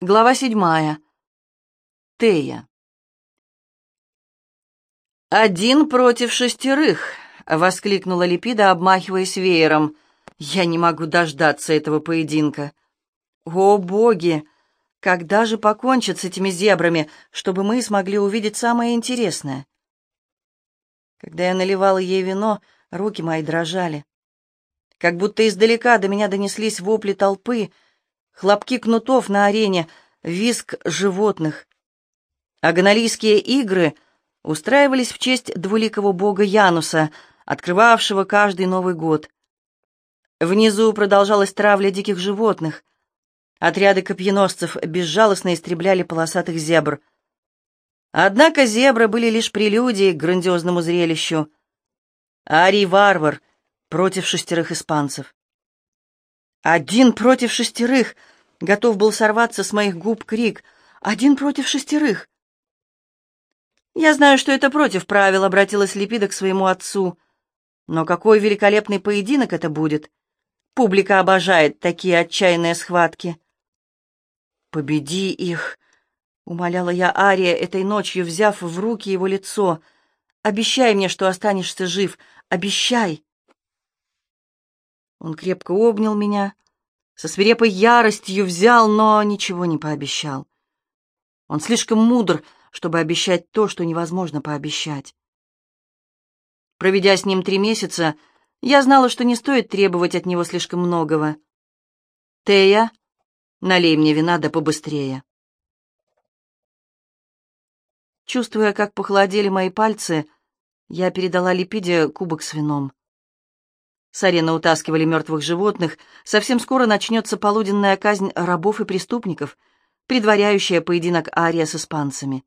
Глава седьмая. Тея. «Один против шестерых!» — воскликнула Липида, обмахиваясь веером. «Я не могу дождаться этого поединка. О, боги! Когда же покончат с этими зебрами, чтобы мы смогли увидеть самое интересное?» Когда я наливала ей вино, руки мои дрожали. Как будто издалека до меня донеслись вопли толпы — хлопки кнутов на арене, визг животных. Агоналийские игры устраивались в честь двуликого бога Януса, открывавшего каждый Новый год. Внизу продолжалась травля диких животных. Отряды копьеносцев безжалостно истребляли полосатых зебр. Однако зебры были лишь прелюдией к грандиозному зрелищу. Арий-варвар против шестерых испанцев. «Один против шестерых!» — готов был сорваться с моих губ крик. «Один против шестерых!» «Я знаю, что это против правил», — обратилась Липида к своему отцу. «Но какой великолепный поединок это будет! Публика обожает такие отчаянные схватки!» «Победи их!» — умоляла я Ария этой ночью, взяв в руки его лицо. «Обещай мне, что останешься жив! Обещай!» Он крепко обнял меня, со свирепой яростью взял, но ничего не пообещал. Он слишком мудр, чтобы обещать то, что невозможно пообещать. Проведя с ним три месяца, я знала, что не стоит требовать от него слишком многого. «Тея, налей мне вина да побыстрее». Чувствуя, как похолодели мои пальцы, я передала Липиде кубок с вином. С арены утаскивали мертвых животных. Совсем скоро начнется полуденная казнь рабов и преступников, предваряющая поединок Ария с испанцами.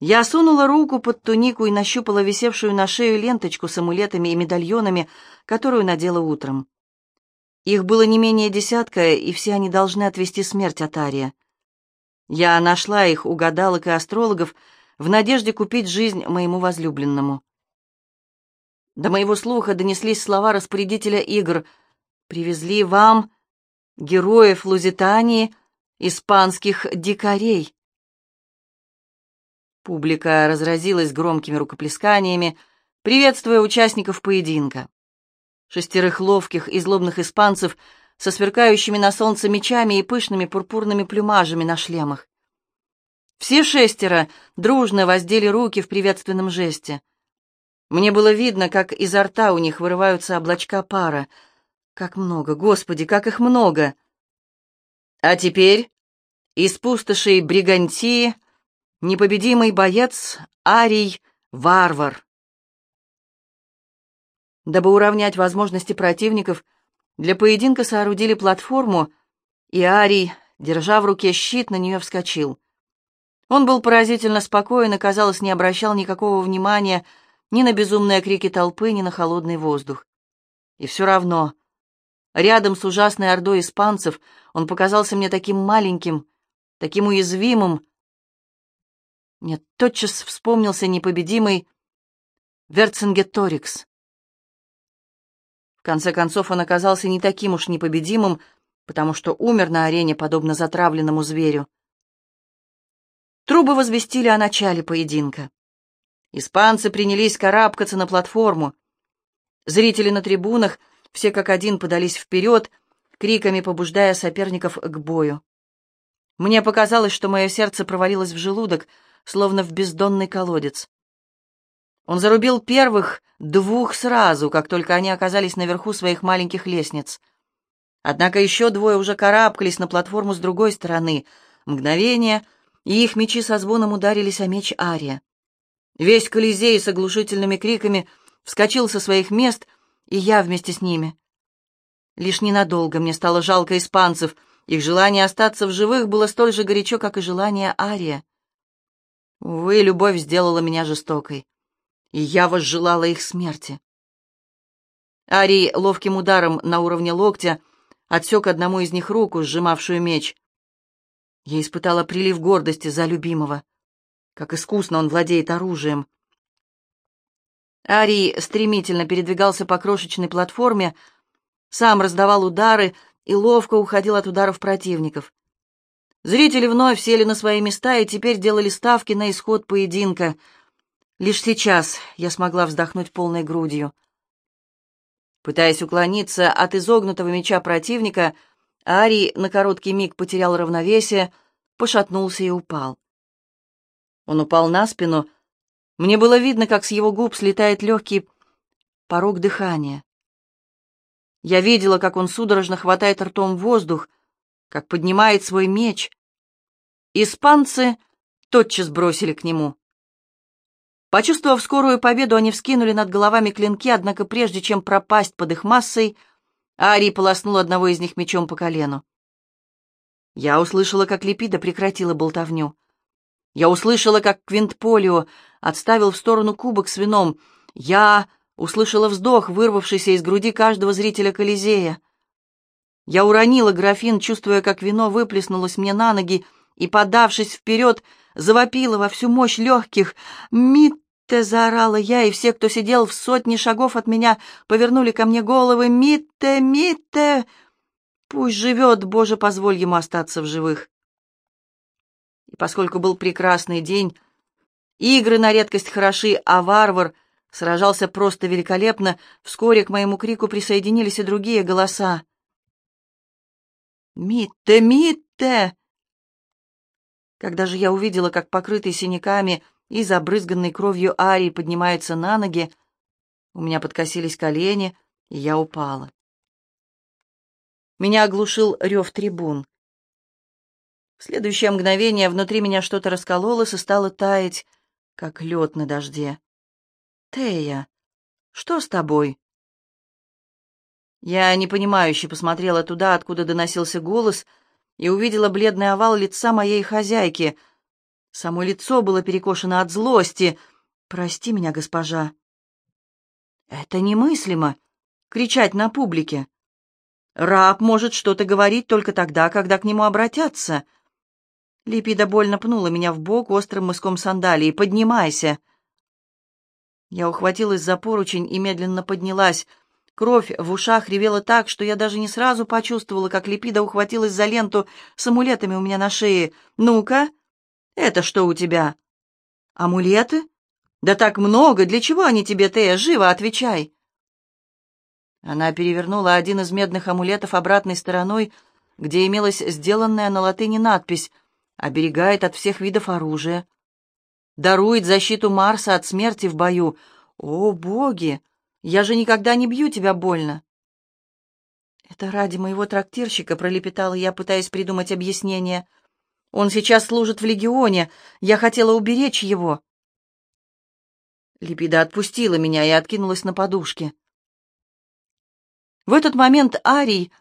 Я сунула руку под тунику и нащупала висевшую на шею ленточку с амулетами и медальонами, которую надела утром. Их было не менее десятка, и все они должны отвести смерть от Ария. Я нашла их у гадалок и астрологов в надежде купить жизнь моему возлюбленному. До моего слуха донеслись слова распорядителя игр. «Привезли вам героев Лузитании, испанских дикарей». Публика разразилась громкими рукоплесканиями, приветствуя участников поединка. Шестерых ловких и злобных испанцев со сверкающими на солнце мечами и пышными пурпурными плюмажами на шлемах. Все шестеро дружно воздели руки в приветственном жесте — мне было видно, как изо рта у них вырываются облачка пара. Как много, Господи, как их много! А теперь из пустошей Бригантии непобедимый боец Арий Варвар. Дабы уравнять возможности противников, для поединка соорудили платформу, и Арий, держа в руке щит, на нее вскочил. Он был поразительно спокоен и, казалось, не обращал никакого внимания ни на безумные крики толпы, ни на холодный воздух. И все равно, рядом с ужасной ордой испанцев, он показался мне таким маленьким, таким уязвимым. Мне тотчас вспомнился непобедимый Верцингеторикс. В конце концов, он оказался не таким уж непобедимым, потому что умер на арене, подобно затравленному зверю. Трубы возвестили о начале поединка. Испанцы принялись карабкаться на платформу. Зрители на трибунах все как один подались вперед, криками побуждая соперников к бою. Мне показалось, что мое сердце провалилось в желудок, словно в бездонный колодец. Он зарубил первых двух сразу, как только они оказались наверху своих маленьких лестниц. Однако еще двое уже карабкались на платформу с другой стороны. Мгновение, и их мечи со звоном ударились о меч Ария. Весь Колизей с оглушительными криками вскочил со своих мест, и я вместе с ними. Лишь ненадолго мне стало жалко испанцев. Их желание остаться в живых было столь же горячо, как и желание Ария. Увы, любовь сделала меня жестокой, и я возжелала их смерти. Арий ловким ударом на уровне локтя отсек одному из них руку, сжимавшую меч. Я испытала прилив гордости за любимого. Как искусно он владеет оружием. Арий стремительно передвигался по крошечной платформе, сам раздавал удары и ловко уходил от ударов противников. Зрители вновь сели на свои места и теперь делали ставки на исход поединка. Лишь сейчас я смогла вздохнуть полной грудью. Пытаясь уклониться от изогнутого меча противника, Арий на короткий миг потерял равновесие, пошатнулся и упал. Он упал на спину. Мне было видно, как с его губ слетает легкий порог дыхания. Я видела, как он судорожно хватает ртом воздух, как поднимает свой меч. Испанцы тотчас бросили к нему. Почувствовав скорую победу, они вскинули над головами клинки, однако прежде чем пропасть под их массой, Ари полоснул одного из них мечом по колену. Я услышала, как Липида прекратила болтовню. Я услышала, как Квинтполио отставил в сторону кубок с вином. Я услышала вздох, вырвавшийся из груди каждого зрителя Колизея. Я уронила графин, чувствуя, как вино выплеснулось мне на ноги, и, подавшись вперед, завопила во всю мощь легких. «Митте!» — заорала я, и все, кто сидел в сотне шагов от меня, повернули ко мне головы. «Митте! Митте!» Пусть живет, Боже, позволь ему остаться в живых. И поскольку был прекрасный день, игры на редкость хороши, а варвар сражался просто великолепно, вскоре к моему крику присоединились и другие голоса. «Митте! Митте!» Когда же я увидела, как покрытый синяками и забрызганный кровью Арий поднимается на ноги, у меня подкосились колени, и я упала. Меня оглушил рев трибун. В следующее мгновение внутри меня что-то раскололось и стало таять, как лед на дожде. «Тея, что с тобой?» Я непонимающе посмотрела туда, откуда доносился голос, и увидела бледный овал лица моей хозяйки. Само лицо было перекошено от злости. «Прости меня, госпожа». «Это немыслимо — кричать на публике. Раб может что-то говорить только тогда, когда к нему обратятся». Липида больно пнула меня в бок острым мыском сандалии. «Поднимайся!» Я ухватилась за поручень и медленно поднялась — Кровь в ушах ревела так, что я даже не сразу почувствовала, как Липида ухватилась за ленту с амулетами у меня на шее. «Ну-ка, это что у тебя?» «Амулеты? Да так много! Для чего они тебе, Тея? Живо отвечай!» Она перевернула один из медных амулетов обратной стороной, где имелась сделанная на латыни надпись «Оберегает от всех видов оружия». «Дарует защиту Марса от смерти в бою». «О, боги!» Я же никогда не бью тебя больно. Это ради моего трактирщика, пролепетала я, пытаясь придумать объяснение. Он сейчас служит в легионе. Я хотела уберечь его. Липида отпустила меня и откинулась на подушке. В этот момент Арий,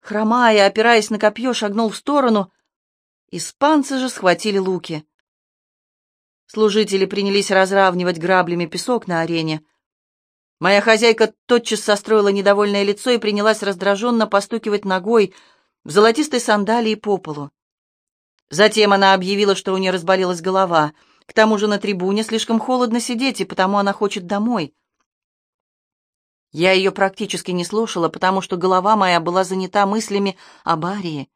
хромая, опираясь на копье, шагнул в сторону. Испанцы же схватили луки. Служители принялись разравнивать граблями песок на арене. Моя хозяйка тотчас состроила недовольное лицо и принялась раздраженно постукивать ногой в золотистой сандалии по полу. Затем она объявила, что у нее разболелась голова. К тому же на трибуне слишком холодно сидеть, и потому она хочет домой. Я ее практически не слушала, потому что голова моя была занята мыслями о Барии.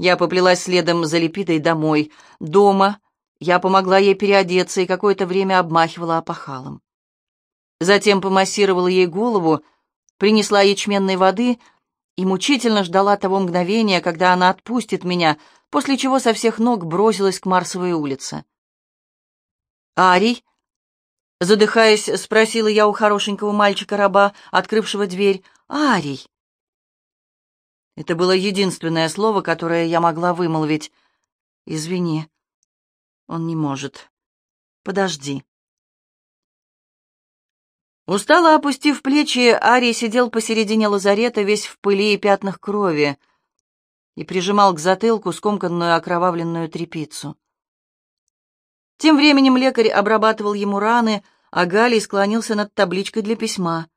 Я поплелась следом за Лепидой домой. Дома я помогла ей переодеться и какое-то время обмахивала опахалом. Затем помассировала ей голову, принесла ячменной воды и мучительно ждала того мгновения, когда она отпустит меня, после чего со всех ног бросилась к Марсовой улице. «Арий?» Задыхаясь, спросила я у хорошенького мальчика-раба, открывшего дверь. «Арий!» Это было единственное слово, которое я могла вымолвить. «Извини, он не может. Подожди». Устало опустив плечи, Арий сидел посередине лазарета, весь в пыли и пятнах крови, и прижимал к затылку скомканную окровавленную трепицу. Тем временем лекарь обрабатывал ему раны, а Галий склонился над табличкой для письма.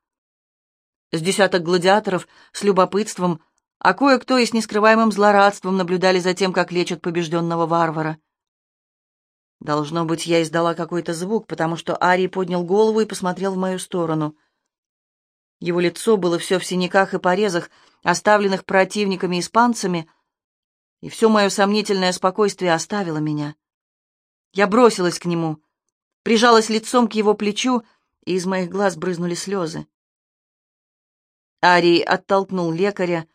С десяток гладиаторов с любопытством, а кое-кто и с нескрываемым злорадством наблюдали за тем, как лечат побежденного варвара. Должно быть, я издала какой-то звук, потому что Арий поднял голову и посмотрел в мою сторону. Его лицо было все в синяках и порезах, оставленных противниками-испанцами, и все мое сомнительное спокойствие оставило меня. Я бросилась к нему, прижалась лицом к его плечу, и из моих глаз брызнули слезы. Арий оттолкнул лекаря,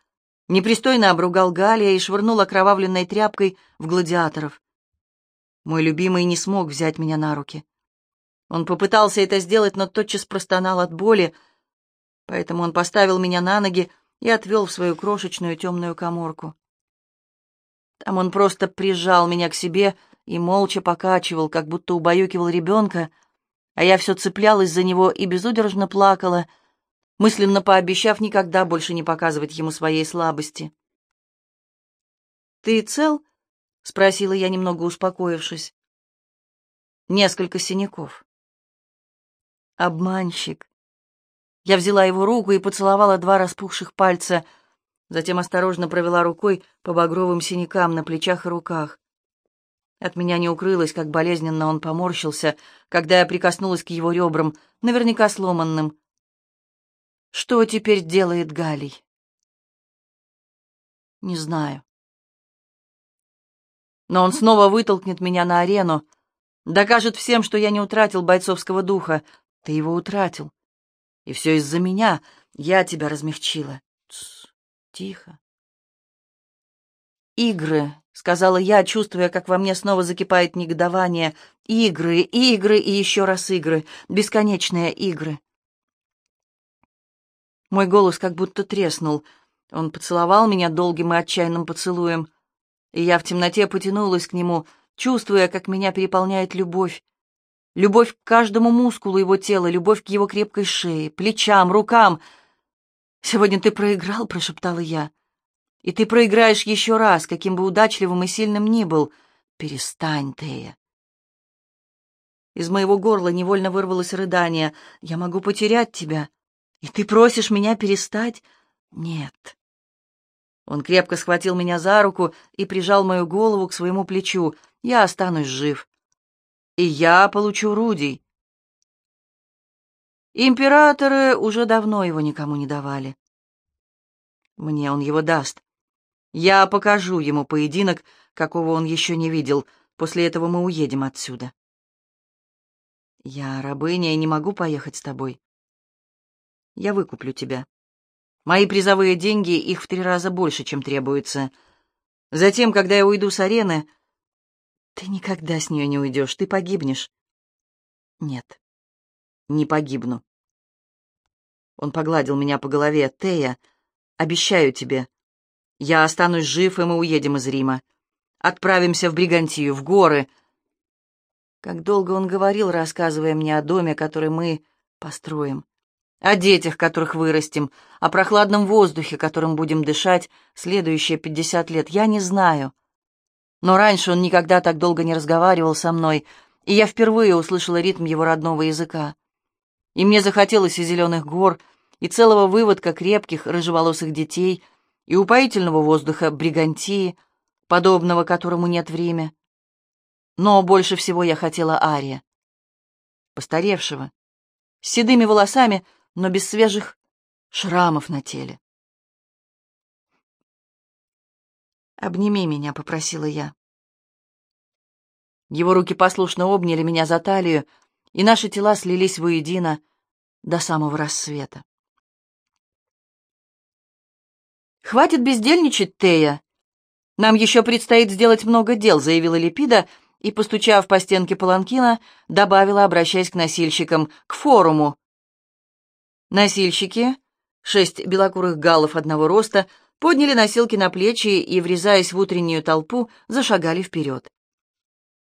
непристойно обругал Галия и швырнул окровавленной тряпкой в гладиаторов. Мой любимый не смог взять меня на руки. Он попытался это сделать, но тотчас простонал от боли, поэтому он поставил меня на ноги и отвел в свою крошечную темную коморку. Там он просто прижал меня к себе и молча покачивал, как будто убаюкивал ребенка, а я все цеплялась за него и безудержно плакала, мысленно пообещав никогда больше не показывать ему своей слабости. «Ты цел?» — спросила я, немного успокоившись. «Несколько синяков». «Обманщик». Я взяла его руку и поцеловала два распухших пальца — затем осторожно провела рукой по багровым синякам на плечах и руках. От меня не укрылось, как болезненно он поморщился, когда я прикоснулась к его ребрам, наверняка сломанным. Что теперь делает Галий? Не знаю. Но он снова вытолкнет меня на арену, докажет всем, что я не утратил бойцовского духа. Ты его утратил. И все из-за меня. Я тебя размягчила. Тс тихо. «Игры», — сказала я, чувствуя, как во мне снова закипает негодование. «Игры, игры и еще раз игры. Бесконечные игры». Мой голос как будто треснул. Он поцеловал меня долгим и отчаянным поцелуем, и я в темноте потянулась к нему, чувствуя, как меня переполняет любовь. Любовь к каждому мускулу его тела, любовь к его крепкой шее, плечам, рукам — «Сегодня ты проиграл», — прошептала я. «И ты проиграешь еще раз, каким бы удачливым и сильным ни был. Перестань, Тея». Из моего горла невольно вырвалось рыдание. «Я могу потерять тебя. И ты просишь меня перестать?» «Нет». Он крепко схватил меня за руку и прижал мою голову к своему плечу. «Я останусь жив. И я получу Рудий. Императоры уже давно его никому не давали. Мне он его даст. Я покажу ему поединок, какого он еще не видел. После этого мы уедем отсюда. Я рабыня и не могу поехать с тобой. Я выкуплю тебя. Мои призовые деньги, их в три раза больше, чем требуется. Затем, когда я уйду с арены... Ты никогда с нее не уйдешь, ты погибнешь. Нет, не погибну. Он погладил меня по голове. «Тея, обещаю тебе, я останусь жив, и мы уедем из Рима. Отправимся в Бригантию, в горы». Как долго он говорил, рассказывая мне о доме, который мы построим, о детях, которых вырастим, о прохладном воздухе, которым будем дышать следующие пятьдесят лет, я не знаю. Но раньше он никогда так долго не разговаривал со мной, и я впервые услышала ритм его родного языка. И мне захотелось и зеленых гор, и целого выводка крепких рыжеволосых детей, и упоительного воздуха бригантии, подобного которому нет время. Но больше всего я хотела Ария, постаревшего, с седыми волосами, но без свежих шрамов на теле. «Обними меня», — попросила я. Его руки послушно обняли меня за талию, и наши тела слились воедино до самого рассвета. «Хватит бездельничать, Тея. Нам еще предстоит сделать много дел», — заявила Липида и, постучав по стенке паланкина, добавила, обращаясь к носильщикам, — «к форуму». Носильщики, шесть белокурых галлов одного роста, подняли носилки на плечи и, врезаясь в утреннюю толпу, зашагали вперед.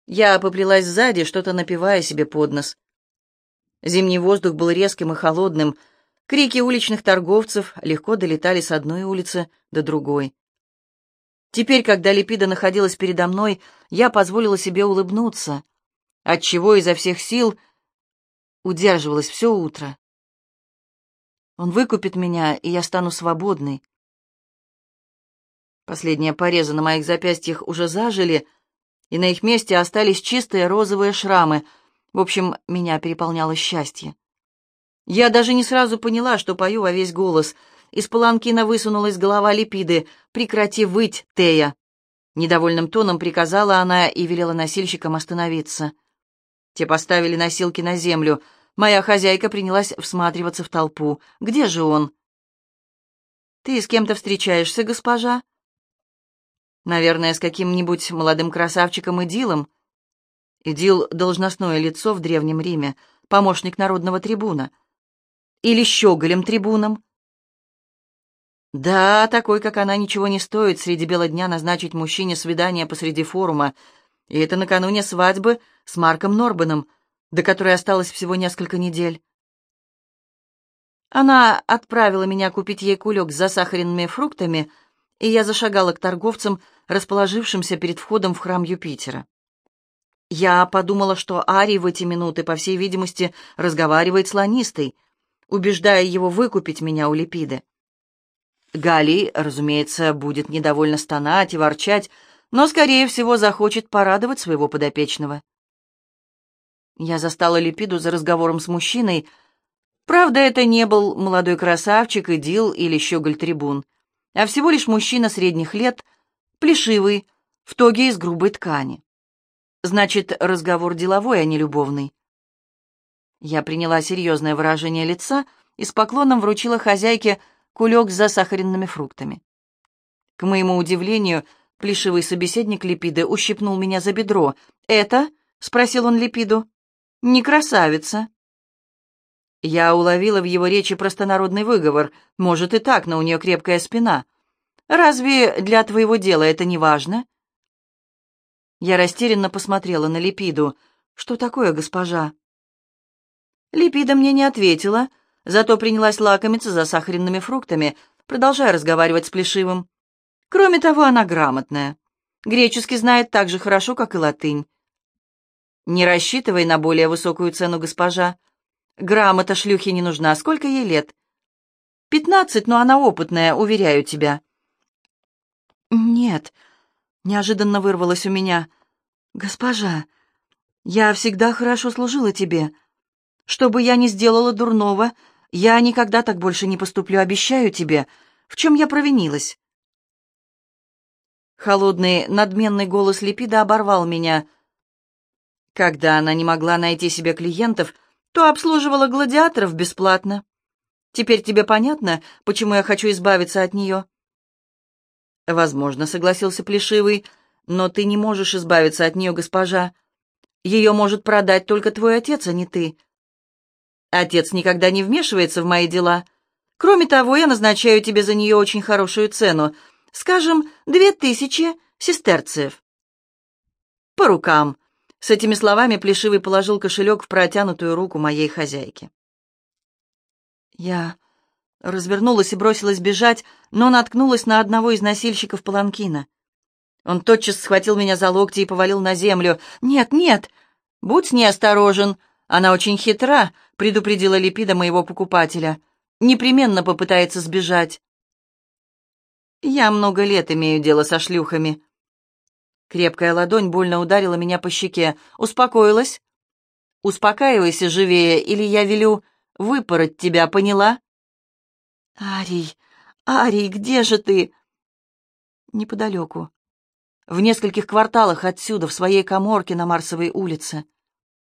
Я поплелась сзади, что-то напивая себе под нос. Зимний воздух был резким и холодным. Крики уличных торговцев легко долетали с одной улицы до другой. Теперь, когда Липида находилась передо мной, я позволила себе улыбнуться, отчего изо всех сил удерживалась все утро. Он выкупит меня, и я стану свободной. Последние порезы на моих запястьях уже зажили, и на их месте остались чистые розовые шрамы. В общем, меня переполняло счастье. Я даже не сразу поняла, что пою во весь голос. Из паланкина высунулась голова Липиды. «Прекрати выть, Тея!» Недовольным тоном приказала она и велела носильщикам остановиться. Те поставили носилки на землю. Моя хозяйка принялась всматриваться в толпу. «Где же он?» «Ты с кем-то встречаешься, госпожа?» «Наверное, с каким-нибудь молодым красавчиком Идилом». Идил — должностное лицо в Древнем Риме, помощник народного трибуна. Или щеголем-трибуном. Да, такой, как она, ничего не стоит среди бела дня назначить мужчине свидание посреди форума, и это накануне свадьбы с Марком Норбаном, до которой осталось всего несколько недель. Она отправила меня купить ей кулек с засахаренными фруктами, и я зашагала к торговцам, расположившимся перед входом в храм Юпитера. Я подумала, что Ари в эти минуты, по всей видимости, разговаривает с Ланистой, убеждая его выкупить меня у Липиды. Гали, разумеется, будет недовольно стонать и ворчать, но, скорее всего, захочет порадовать своего подопечного. Я застала Липиду за разговором с мужчиной. Правда, это не был молодой красавчик, идил или щеголь-трибун, а всего лишь мужчина средних лет, плешивый, в тоге из грубой ткани. Значит, разговор деловой, а не любовный. Я приняла серьезное выражение лица и с поклоном вручила хозяйке кулек с засахаренными фруктами. К моему удивлению, плешивый собеседник Липиды ущипнул меня за бедро. «Это?» — спросил он Липиду. «Не красавица». Я уловила в его речи простонародный выговор. Может и так, но у нее крепкая спина. «Разве для твоего дела это не важно?» Я растерянно посмотрела на Липиду. «Что такое, госпожа?» Липида мне не ответила, — Зато принялась лакомиться засахаренными фруктами, продолжая разговаривать с Плешивым. Кроме того, она грамотная. Греческий знает так же хорошо, как и латынь. Не рассчитывай на более высокую цену, госпожа. Грамота шлюхе не нужна. Сколько ей лет? Пятнадцать, но она опытная, уверяю тебя. Нет, неожиданно вырвалось у меня. Госпожа, я всегда хорошо служила тебе. Что бы я ни сделала дурного, я никогда так больше не поступлю, обещаю тебе. В чем я провинилась?» Холодный, надменный голос Липида оборвал меня. Когда она не могла найти себе клиентов, то обслуживала гладиаторов бесплатно. Теперь тебе понятно, почему я хочу избавиться от нее?» «Возможно», — согласился Плешивый, — «но ты не можешь избавиться от нее, госпожа. Ее может продать только твой отец, а не ты. Отец никогда не вмешивается в мои дела. Кроме того, я назначаю тебе за нее очень хорошую цену. Скажем, две тысячи сестерцев. По рукам. С этими словами Плешивый положил кошелек в протянутую руку моей хозяйки. Я развернулась и бросилась бежать, но наткнулась на одного из носильщиков паланкина. Он тотчас схватил меня за локти и повалил на землю. «Нет, нет! Будь с ней осторожен! Она очень хитра, предупредила Липида моего покупателя. Непременно попытается сбежать. Я много лет имею дело со шлюхами. Крепкая ладонь больно ударила меня по щеке. Успокоилась? Успокаивайся живее, или я велю выпороть тебя, поняла? Арий, Арий, где же ты? Неподалеку. В нескольких кварталах отсюда, в своей коморке на Марсовой улице.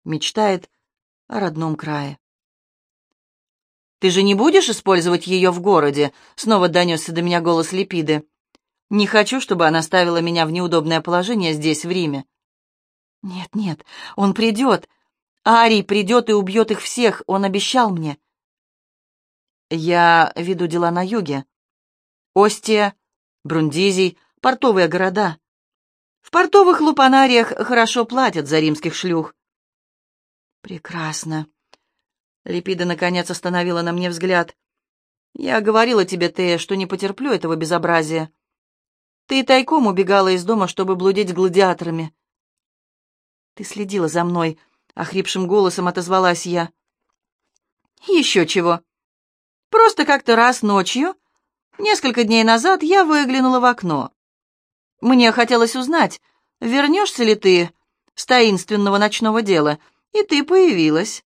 Мечтает о родном крае. «Ты же не будешь использовать ее в городе?» — снова донесся до меня голос Липиды. «Не хочу, чтобы она ставила меня в неудобное положение здесь, в Риме». «Нет, нет, он придет. Арий придет и убьет их всех, он обещал мне». «Я веду дела на юге. Остия, Брундизий, портовые города. В портовых лупанариях хорошо платят за римских шлюх. «Прекрасно». Липида, наконец, остановила на мне взгляд. «Я говорила тебе, Тея, что не потерплю этого безобразия. Ты тайком убегала из дома, чтобы блудить с гладиаторами». «Ты следила за мной», — охрипшим голосом отозвалась я. «Еще чего. Просто как-то раз ночью, несколько дней назад, я выглянула в окно. Мне хотелось узнать, вернешься ли ты с таинственного ночного дела, — и ты появилась.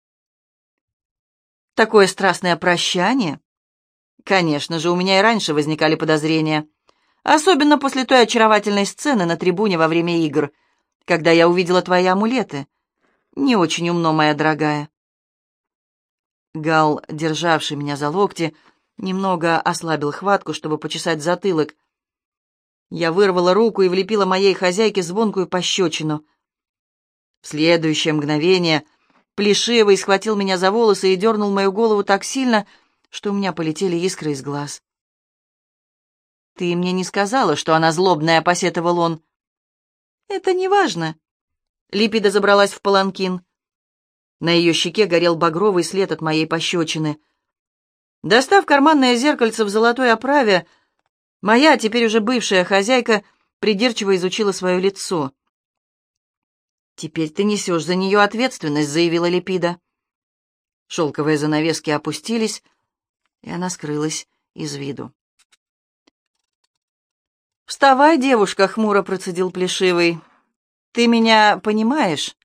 Такое страстное прощание. Конечно же, у меня и раньше возникали подозрения. Особенно после той очаровательной сцены на трибуне во время игр, когда я увидела твои амулеты. Не очень умно, моя дорогая. Гал, державший меня за локти, немного ослабил хватку, чтобы почесать затылок. Я вырвала руку и влепила моей хозяйке звонкую пощечину. В следующее мгновение Плешивый схватил меня за волосы и дернул мою голову так сильно, что у меня полетели искры из глаз. «Ты мне не сказала, что она злобная», — посетовал он. «Это не важно». Липида забралась в паланкин. На ее щеке горел багровый след от моей пощечины. Достав карманное зеркальце в золотой оправе, моя, теперь уже бывшая хозяйка, придирчиво изучила свое лицо. «Теперь ты несешь за нее ответственность», — заявила Липида. Шелковые занавески опустились, и она скрылась из виду. «Вставай, девушка!» — хмуро процедил Плешивый. «Ты меня понимаешь?»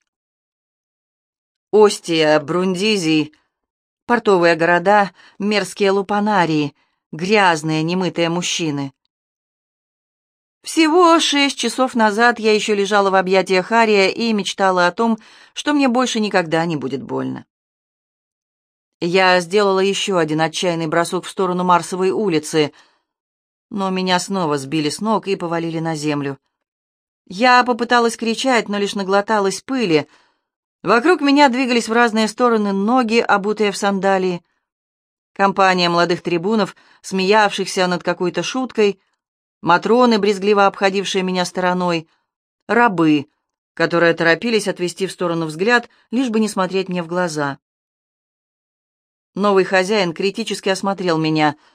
Остия, Брундизий, портовые города, мерзкие лупанарии, грязные, немытые мужчины. Всего шесть часов назад я еще лежала в объятиях Хария и мечтала о том, что мне больше никогда не будет больно. Я сделала еще один отчаянный бросок в сторону Марсовой улицы — но меня снова сбили с ног и повалили на землю. Я попыталась кричать, но лишь наглоталась пыли. Вокруг меня двигались в разные стороны ноги, обутые в сандалии. Компания молодых трибунов, смеявшихся над какой-то шуткой, матроны, брезгливо обходившие меня стороной, рабы, которые торопились отвести в сторону взгляд, лишь бы не смотреть мне в глаза. Новый хозяин критически осмотрел меня —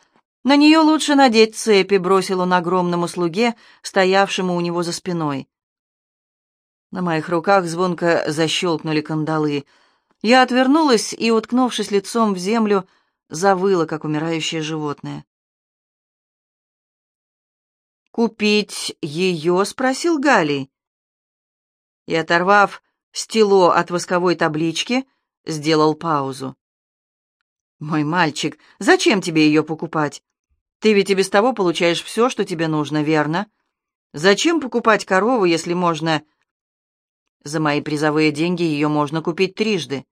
«На нее лучше надеть цепи», — бросил он огромному слуге, стоявшему у него за спиной. На моих руках звонко защелкнули кандалы. Я отвернулась и, уткнувшись лицом в землю, завыла, как умирающее животное. «Купить ее?» — спросил Галий. И, оторвав стело от восковой таблички, сделал паузу. «Мой мальчик, зачем тебе ее покупать? Ты ведь и без того получаешь все, что тебе нужно, верно? Зачем покупать корову, если можно... За мои призовые деньги ее можно купить трижды.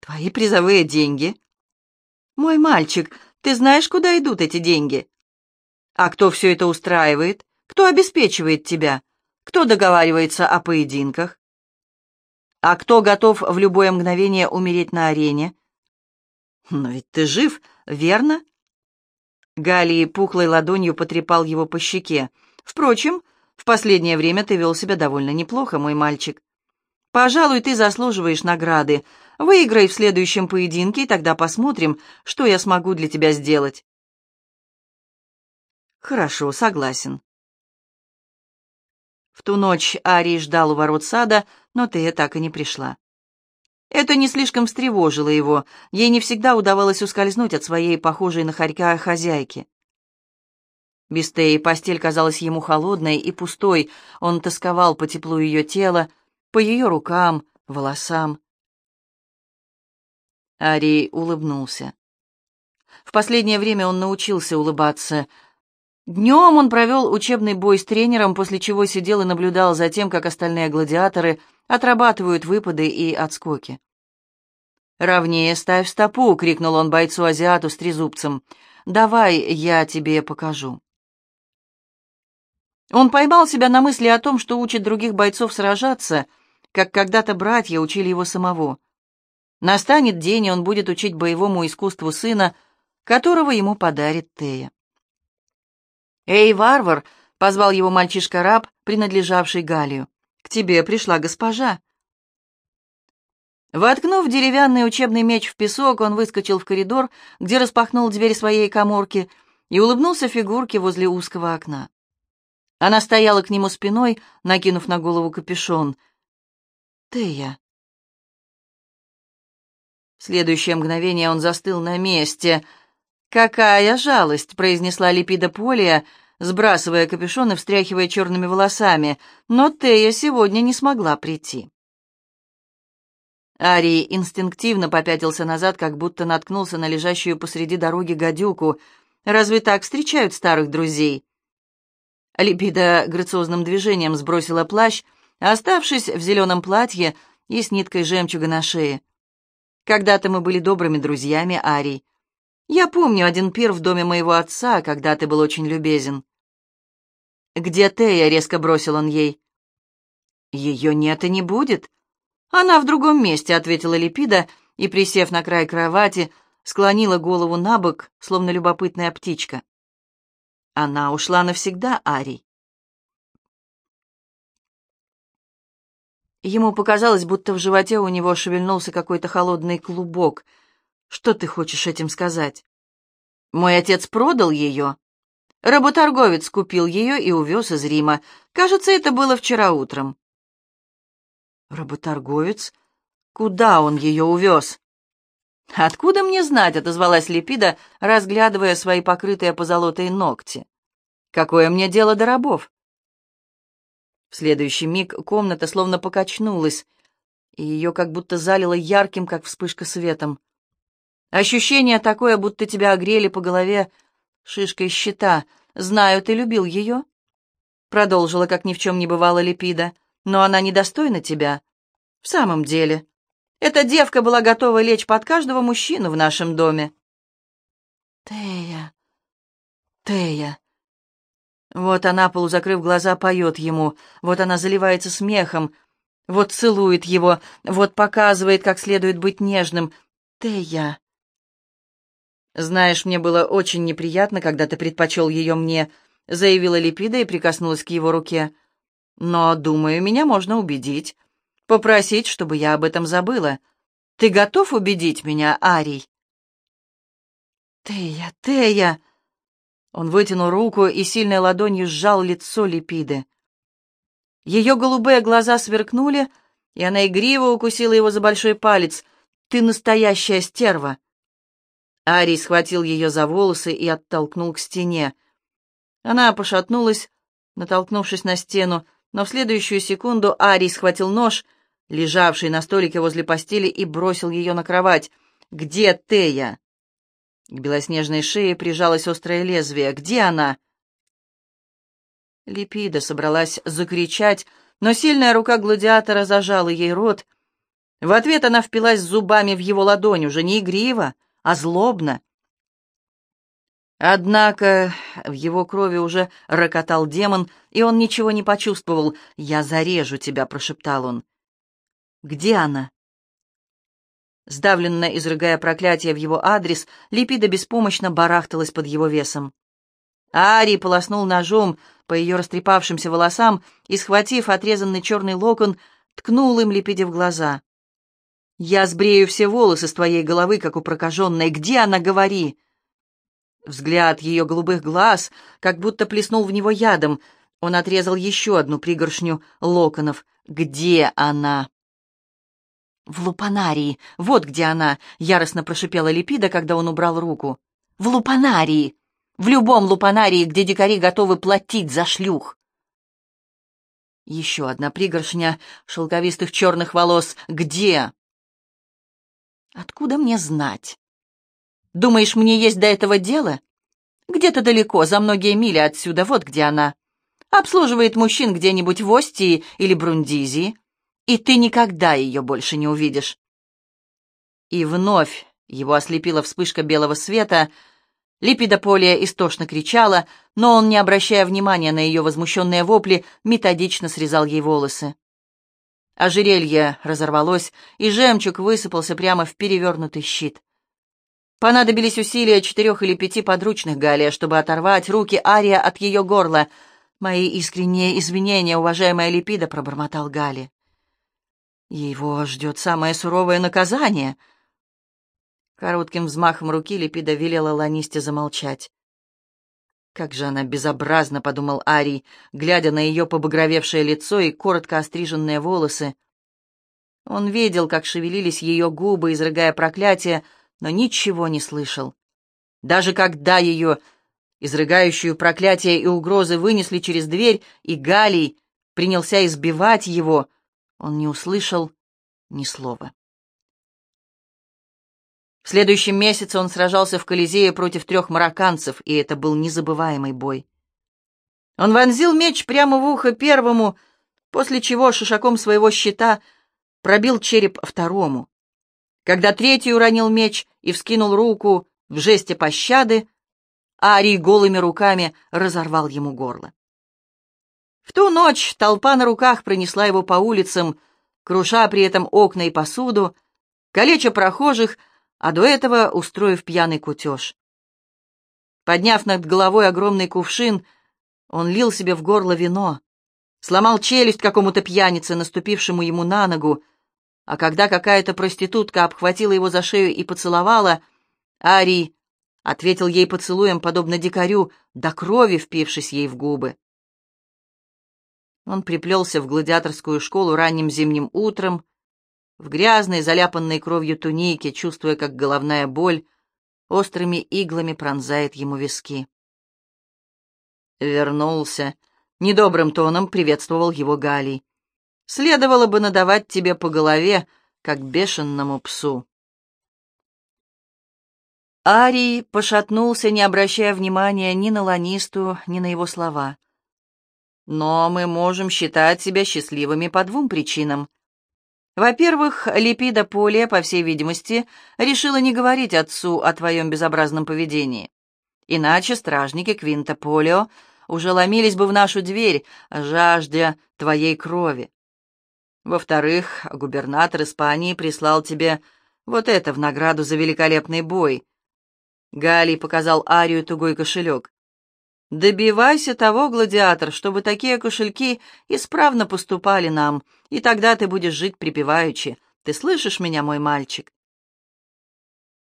Твои призовые деньги? Мой мальчик, ты знаешь, куда идут эти деньги? А кто все это устраивает? Кто обеспечивает тебя? Кто договаривается о поединках? А кто готов в любое мгновение умереть на арене? Но ведь ты жив, верно? Галии пухлой ладонью потрепал его по щеке. «Впрочем, в последнее время ты вел себя довольно неплохо, мой мальчик. Пожалуй, ты заслуживаешь награды. Выиграй в следующем поединке, и тогда посмотрим, что я смогу для тебя сделать». «Хорошо, согласен». В ту ночь Арий ждал у ворот сада, но Тея так и не пришла. Это не слишком встревожило его, ей не всегда удавалось ускользнуть от своей похожей на хорька хозяйки. Без постель казалась ему холодной и пустой, он тосковал по теплу ее тела, по ее рукам, волосам. Арий улыбнулся. В последнее время он научился улыбаться. Днем он провел учебный бой с тренером, после чего сидел и наблюдал за тем, как остальные гладиаторы отрабатывают выпады и отскоки. «Ровнее ставь стопу!» — крикнул он бойцу-азиату с трезубцем. «Давай, я тебе покажу». Он поймал себя на мысли о том, что учит других бойцов сражаться, как когда-то братья учили его самого. Настанет день, и он будет учить боевому искусству сына, которого ему подарит Тея. «Эй, варвар!» — позвал его мальчишка-раб, принадлежавший Галию. «К тебе пришла госпожа». Воткнув деревянный учебный меч в песок, он выскочил в коридор, где распахнул дверь своей коморки и улыбнулся фигурке возле узкого окна. Она стояла к нему спиной, накинув на голову капюшон. «Тея». В следующее мгновение он застыл на месте. «Какая жалость!» — произнесла Липида Полия, сбрасывая капюшон и встряхивая черными волосами. «Но Тея сегодня не смогла прийти». Арий инстинктивно попятился назад, как будто наткнулся на лежащую посреди дороги гадюку. «Разве так встречают старых друзей?» Липида грациозным движением сбросила плащ, оставшись в зеленом платье и с ниткой жемчуга на шее. Когда-то мы были добрыми друзьями, Арий. Я помню один пир в доме моего отца, когда ты был очень любезен. «Где Тея?» — резко бросил он ей. «Ее нет и не будет. Она в другом месте», — ответила Липида и, присев на край кровати, склонила голову на бок, словно любопытная птичка. Она ушла навсегда, Арий. Ему показалось, будто в животе у него шевельнулся какой-то холодный клубок. Что ты хочешь этим сказать? Мой отец продал ее. Работорговец купил ее и увез из Рима. Кажется, это было вчера утром. Работорговец? Куда он ее увез? «Откуда мне знать?» — отозвалась Липида, разглядывая свои покрытые позолотой ногти. «Какое мне дело до рабов?» В следующий миг комната словно покачнулась, и ее как будто залило ярким, как вспышка светом. Ощущение такое, будто тебя огрели по голове шишкой щита. «Знаю, ты любил ее?» Продолжила, как ни в чем не бывало Липида. «Но она недостойна тебя. В самом деле, эта девка была готова лечь под каждого мужчину в нашем доме». «Тея, Тея», вот она, полузакрыв глаза, поет ему, вот она заливается смехом, вот целует его, вот показывает, как следует быть нежным. Тея. «Знаешь, мне было очень неприятно, когда ты предпочел ее мне», — заявила Липида и прикоснулась к его руке. «Но, думаю, меня можно убедить. Попросить, чтобы я об этом забыла. Ты готов убедить меня, Арий?» «Тея, Тея!» Он вытянул руку и сильной ладонью сжал лицо Липиды. Ее голубые глаза сверкнули, и она игриво укусила его за большой палец. «Ты настоящая стерва!» Арий схватил ее за волосы и оттолкнул к стене. Она пошатнулась, натолкнувшись на стену, но в следующую секунду Арий схватил нож, лежавший на столике возле постели, и бросил ее на кровать. «Где Тея?» К белоснежной шее прижалось острое лезвие. «Где она?» Липида собралась закричать, но сильная рука гладиатора зажала ей рот. В ответ она впилась зубами в его ладонь, уже не игриво, а злобно. Однако в его крови уже рокотал демон, и он ничего не почувствовал. «Я зарежу тебя», — прошептал он. «Где она?» Сдавленно изрыгая проклятие в его адрес, Липида беспомощно барахталась под его весом. Ари полоснул ножом по ее растрепавшимся волосам и, схватив отрезанный черный локон, ткнул им Липиде в глаза. «Я сбрею все волосы с твоей головы, как у прокаженной. Где она, говори?» Взгляд ее голубых глаз как будто плеснул в него ядом. Он отрезал еще одну пригоршню локонов. «Где она?» «В лупанарии! Вот где она!» — яростно прошипела Липида, когда он убрал руку. «В лупанарии! В любом лупанарии, где дикари готовы платить за шлюх!» Еще одна пригоршня шелковистых черных волос. «Где?» «Откуда мне знать?» «Думаешь, мне есть до этого дело?» «Где-то далеко, за многие мили отсюда, вот где она. Обслуживает мужчин где-нибудь в Остии или Брундизии и ты никогда ее больше не увидишь. И вновь его ослепила вспышка белого света. Липида Полия истошно кричала, но он, не обращая внимания на ее возмущенные вопли, методично срезал ей волосы. Ожерелье разорвалось, и жемчуг высыпался прямо в перевернутый щит. Понадобились усилия четырех или пяти подручных Галия, чтобы оторвать руки Ария от ее горла. «Мои искренние извинения, уважаемая Липида», — пробормотал Гали. Его ждет самое суровое наказание. Коротким взмахом руки Липида велела Ланисте замолчать. «Как же она безобразна!» — подумал Арий, глядя на ее побагровевшее лицо и коротко остриженные волосы. Он видел, как шевелились ее губы, изрыгая проклятие, но ничего не слышал. Даже когда ее, изрыгающую проклятие и угрозы, вынесли через дверь, и Галий принялся избивать его — он не услышал ни слова. Следующем месяце он сражался в Колизее против трех марокканцев, и это был незабываемый бой. Он вонзил меч прямо в ухо первому, после чего шишаком своего щита пробил череп второму. Когда третий уронил меч и вскинул руку в жесте пощады, Арий голыми руками разорвал ему горло. В ту ночь толпа на руках пронесла его по улицам, круша при этом окна и посуду, калеча прохожих, а до этого устроив пьяный кутеж. Подняв над головой огромный кувшин, он лил себе в горло вино, сломал челюсть какому-то пьянице, наступившему ему на ногу, а когда какая-то проститутка обхватила его за шею и поцеловала, Арий ответил ей поцелуем, подобно дикарю, до крови впившись ей в губы. Он приплелся в гладиаторскую школу ранним зимним утром, в грязной, заляпанной кровью тунике, чувствуя, как головная боль острыми иглами пронзает ему виски. Вернулся. Недобрым тоном приветствовал его Галий. Следовало бы надавать тебе по голове, как бешенному псу. Арий пошатнулся, не обращая внимания ни на Ланисту, ни на его слова. «Но мы можем считать себя счастливыми по двум причинам. Во-первых, Липида Полия, по всей видимости, решила не говорить отцу о твоем безобразном поведении. Иначе стражники Квинта Полио уже ломились бы в нашу дверь, жаждя твоей крови. Во-вторых, губернатор Испании прислал тебе вот это в награду за великолепный бой. Галий показал Арию тугой кошелек. «Добивайся того, гладиатор, чтобы такие кошельки исправно поступали нам, и тогда ты будешь жить припеваючи. Ты слышишь меня, мой мальчик?»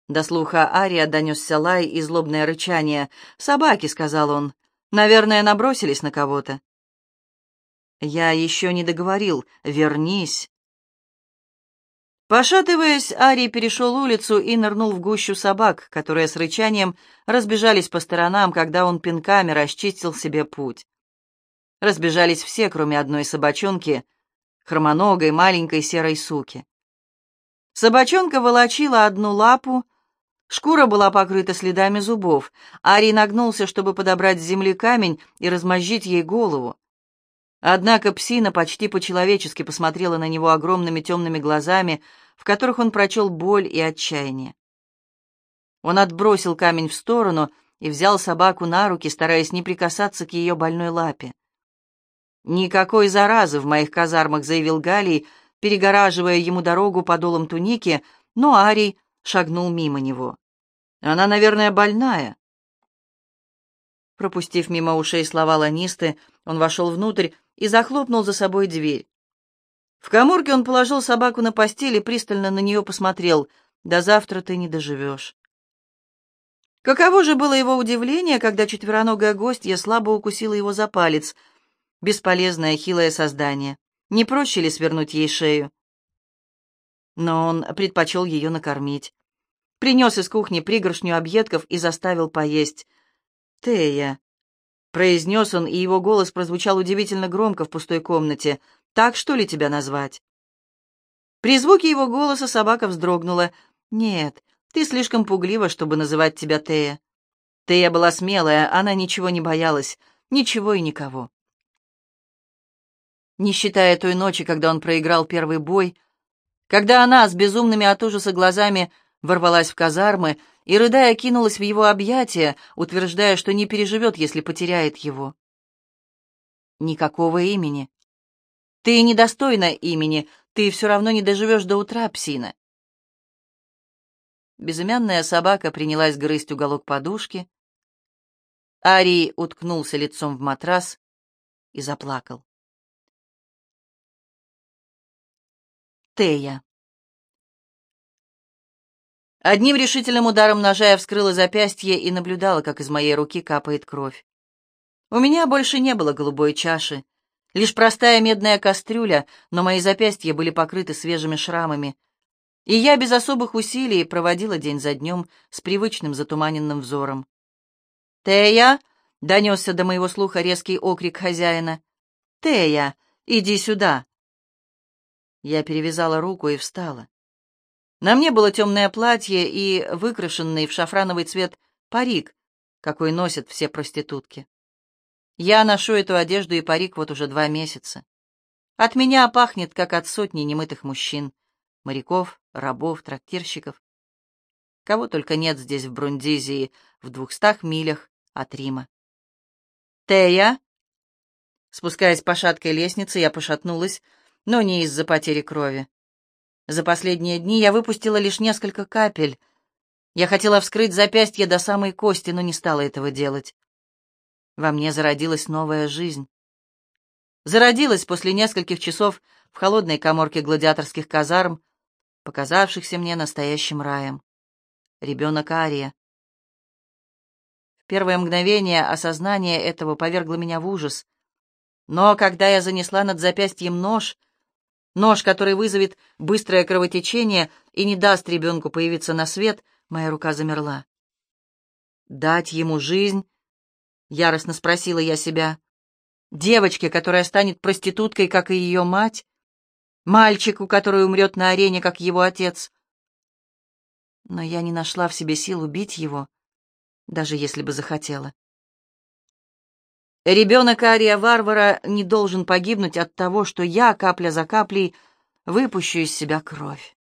До слуха Ария донесся лай и злобное рычание. «Собаки», — сказал он, — «наверное, набросились на кого-то». «Я еще не договорил. Вернись». Пошатываясь, Арий перешел улицу и нырнул в гущу собак, которые с рычанием разбежались по сторонам, когда он пинками расчистил себе путь. Разбежались все, кроме одной собачонки, хромоногой маленькой серой суки. Собачонка волочила одну лапу, шкура была покрыта следами зубов. Арий нагнулся, чтобы подобрать с земли камень и размозжить ей голову. Однако псина почти по-человечески посмотрела на него огромными темными глазами, в которых он прочел боль и отчаяние. Он отбросил камень в сторону и взял собаку на руки, стараясь не прикасаться к ее больной лапе. «Никакой заразы в моих казармах», — заявил Галий, перегораживая ему дорогу подолом туники, но Арий шагнул мимо него. «Она, наверное, больная». Пропустив мимо ушей слова ланисты, он вошел внутрь и захлопнул за собой дверь. В коморке он положил собаку на постель и пристально на нее посмотрел. «До завтра ты не доживешь». Каково же было его удивление, когда четвероногая гостья слабо укусила его за палец. Бесполезное хилое создание. Не проще ли свернуть ей шею? Но он предпочел ее накормить. Принес из кухни пригоршню объедков и заставил поесть. «Тея», Произнес он, и его голос прозвучал удивительно громко в пустой комнате. «Так что ли тебя назвать?» При звуке его голоса собака вздрогнула. «Нет, ты слишком пуглива, чтобы называть тебя Тея». Тея была смелая, она ничего не боялась, ничего и никого. Не считая той ночи, когда он проиграл первый бой, когда она с безумными от ужаса глазами ворвалась в казармы и, рыдая, кинулась в его объятия, утверждая, что не переживет, если потеряет его. Никакого имени. Ты недостойна имени, ты все равно не доживешь до утра, псина. Безымянная собака принялась грызть уголок подушки. Арий уткнулся лицом в матрас и заплакал. Тея. Одним решительным ударом ножа я вскрыла запястье и наблюдала, как из моей руки капает кровь. У меня больше не было голубой чаши, лишь простая медная кастрюля, но мои запястья были покрыты свежими шрамами, и я без особых усилий проводила день за днем с привычным затуманенным взором. «Тея!» — донесся до моего слуха резкий окрик хозяина. «Тея, иди сюда!» Я перевязала руку и встала. На мне было темное платье и выкрашенный в шафрановый цвет парик, какой носят все проститутки. Я ношу эту одежду и парик вот уже два месяца. От меня пахнет, как от сотни немытых мужчин, моряков, рабов, трактирщиков. Кого только нет здесь, в Брундизии, в двухстах милях от Рима. «Тея!» Спускаясь по шаткой лестнице, я пошатнулась, но не из-за потери крови. За последние дни я выпустила лишь несколько капель. Я хотела вскрыть запястье до самой кости, но не стала этого делать. Во мне зародилась новая жизнь. Зародилась после нескольких часов в холодной коморке гладиаторских казарм, показавшихся мне настоящим раем. Ребенок Ария. В первое мгновение осознание этого повергло меня в ужас. Но когда я занесла над запястьем нож, нож, который вызовет быстрое кровотечение и не даст ребенку появиться на свет, моя рука замерла. «Дать ему жизнь?» — яростно спросила я себя. «Девочке, которая станет проституткой, как и ее мать? Мальчику, который умрет на арене, как его отец?» Но я не нашла в себе сил убить его, даже если бы захотела. Ребенок Ария-варвара не должен погибнуть от того, что я, капля за каплей, выпущу из себя кровь.